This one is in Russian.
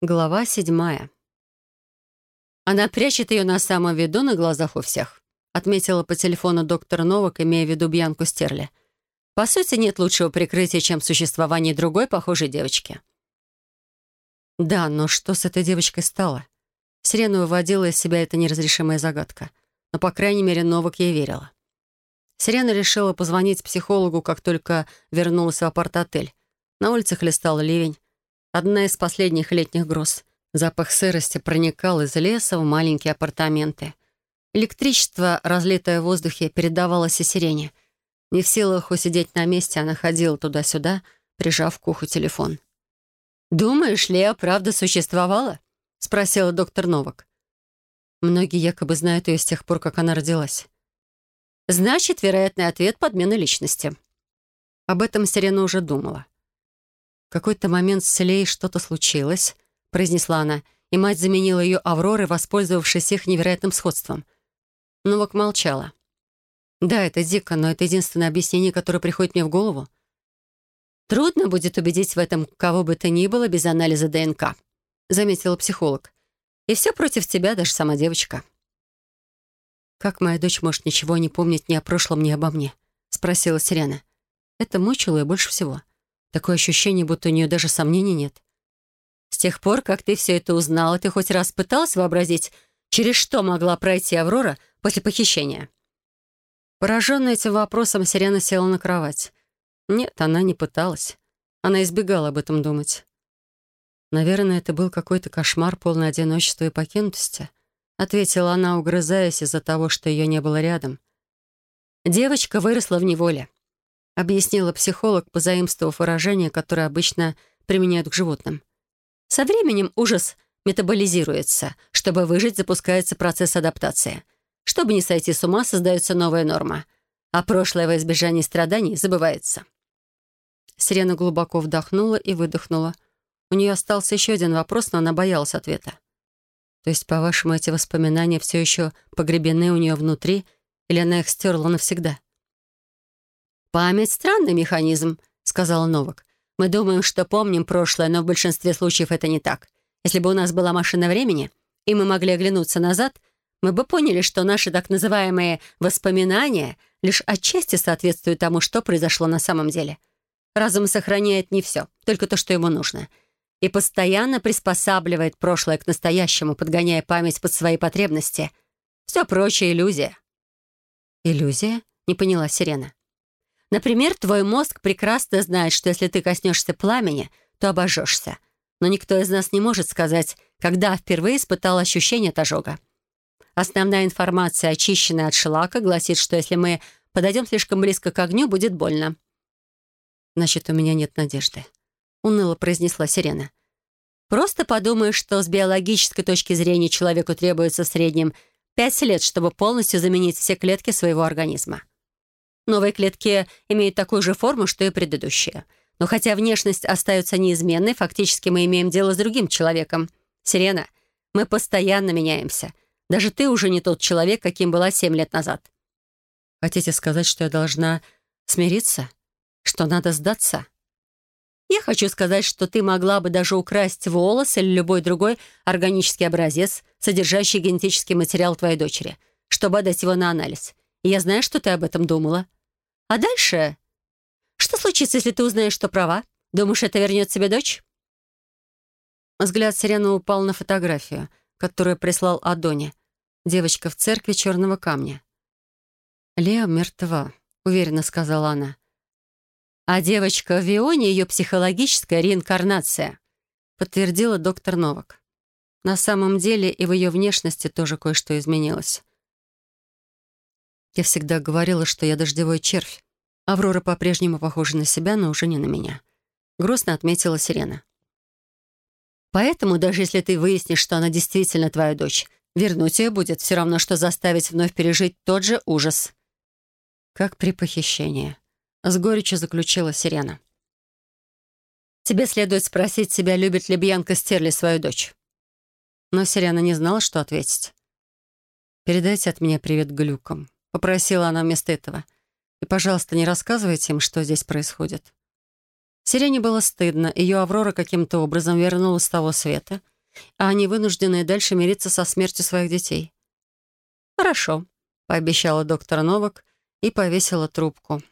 Глава седьмая. Она прячет ее на самом виду на глазах у всех, отметила по телефону доктор Новак, имея в виду Бьянку Стерли. По сути, нет лучшего прикрытия, чем существование другой похожей девочки. Да, но что с этой девочкой стало? Сирена выводила из себя эта неразрешимая загадка. Но, по крайней мере, Новак ей верила. Сирена решила позвонить психологу, как только вернулась в апарт-отель. На улице хлестал ливень. Одна из последних летних гроз. Запах сырости проникал из леса в маленькие апартаменты. Электричество, разлитое в воздухе, передавалось и сирене. Не в силах усидеть на месте, она ходила туда-сюда, прижав к уху телефон. «Думаешь, Лео правда существовала?» — спросила доктор Новак. Многие якобы знают ее с тех пор, как она родилась. Значит, вероятный ответ — подмена личности. Об этом Сирена уже думала. В какой-то момент с Лей что-то случилось, произнесла она, и мать заменила ее Авророй, воспользовавшись их невероятным сходством. Новак молчала. «Да, это дико, но это единственное объяснение, которое приходит мне в голову. Трудно будет убедить в этом кого бы то ни было без анализа ДНК», заметила психолог. «И все против тебя, даже сама девочка». «Как моя дочь может ничего не помнить ни о прошлом, ни обо мне?» спросила Сирена. Это мучило ее больше всего. Такое ощущение, будто у нее даже сомнений нет. С тех пор, как ты все это узнала, ты хоть раз пыталась вообразить, через что могла пройти Аврора после похищения?» Пораженная этим вопросом, Сирена села на кровать. Нет, она не пыталась. Она избегала об этом думать. «Наверное, это был какой-то кошмар, полный одиночества и покинутости», ответила она, угрызаясь из-за того, что ее не было рядом. Девочка выросла в неволе объяснила психолог, позаимствовав выражение, которое обычно применяют к животным. Со временем ужас метаболизируется. Чтобы выжить, запускается процесс адаптации. Чтобы не сойти с ума, создается новая норма. А прошлое во избежание страданий забывается. Сирена глубоко вдохнула и выдохнула. У нее остался еще один вопрос, но она боялась ответа. То есть, по-вашему, эти воспоминания все еще погребены у нее внутри, или она их стерла навсегда? «Память — странный механизм», — сказала Новак. «Мы думаем, что помним прошлое, но в большинстве случаев это не так. Если бы у нас была машина времени, и мы могли оглянуться назад, мы бы поняли, что наши так называемые воспоминания лишь отчасти соответствуют тому, что произошло на самом деле. Разум сохраняет не все, только то, что ему нужно, и постоянно приспосабливает прошлое к настоящему, подгоняя память под свои потребности. Все прочее — иллюзия». «Иллюзия?» — не поняла Сирена. Например, твой мозг прекрасно знает, что если ты коснешься пламени, то обожжешься. Но никто из нас не может сказать, когда впервые испытал ощущение от ожога. Основная информация, очищенная от шлака, гласит, что если мы подойдем слишком близко к огню, будет больно. «Значит, у меня нет надежды», — уныло произнесла Сирена. «Просто подумай, что с биологической точки зрения человеку требуется в среднем пять лет, чтобы полностью заменить все клетки своего организма. Новые клетки имеют такую же форму, что и предыдущие. Но хотя внешность остается неизменной, фактически мы имеем дело с другим человеком. Сирена, мы постоянно меняемся. Даже ты уже не тот человек, каким была семь лет назад. Хотите сказать, что я должна смириться? Что надо сдаться? Я хочу сказать, что ты могла бы даже украсть волос или любой другой органический образец, содержащий генетический материал твоей дочери, чтобы отдать его на анализ. И я знаю, что ты об этом думала. А дальше? Что случится, если ты узнаешь, что права? Думаешь, это вернет себе дочь?» Взгляд Сирены упал на фотографию, которую прислал Адони. Девочка в церкви черного камня. «Лео мертва», — уверенно сказала она. «А девочка в Вионе — ее психологическая реинкарнация», — подтвердила доктор Новак. На самом деле и в ее внешности тоже кое-что изменилось. Я всегда говорила, что я дождевой червь. Аврора по-прежнему похожа на себя, но уже не на меня. Грустно отметила Сирена. Поэтому, даже если ты выяснишь, что она действительно твоя дочь, вернуть ее будет все равно, что заставить вновь пережить тот же ужас. Как при похищении. С горечью заключила Сирена. Тебе следует спросить себя, любит ли Бьянка Стерли свою дочь. Но Сирена не знала, что ответить. «Передайте от меня привет глюкам», — попросила она вместо этого. И, пожалуйста, не рассказывайте им, что здесь происходит». Сирене было стыдно, ее Аврора каким-то образом вернулась с того света, а они вынуждены дальше мириться со смертью своих детей. «Хорошо», — пообещала доктор Новак и повесила трубку.